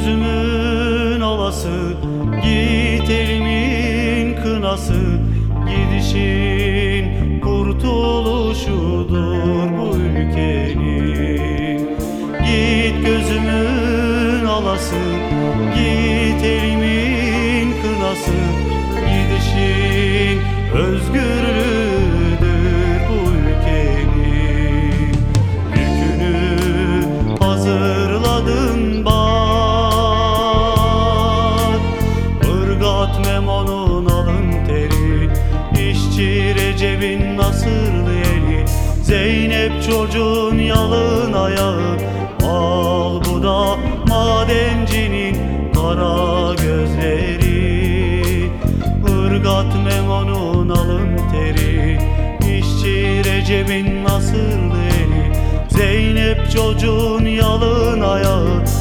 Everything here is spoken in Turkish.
gözümün alası Git elimin kınası. Gidişin kurtuluşudur bu ülkenin. Git gözümün alası Git nasırlı eli Zeynep çocuğun yalın ayağı. Al bu da madencinin kara gözleri. Irgat Memo'nun alın teri İşçi Recep'in nasırlı eli. Zeynep çocuğun yalın ayağı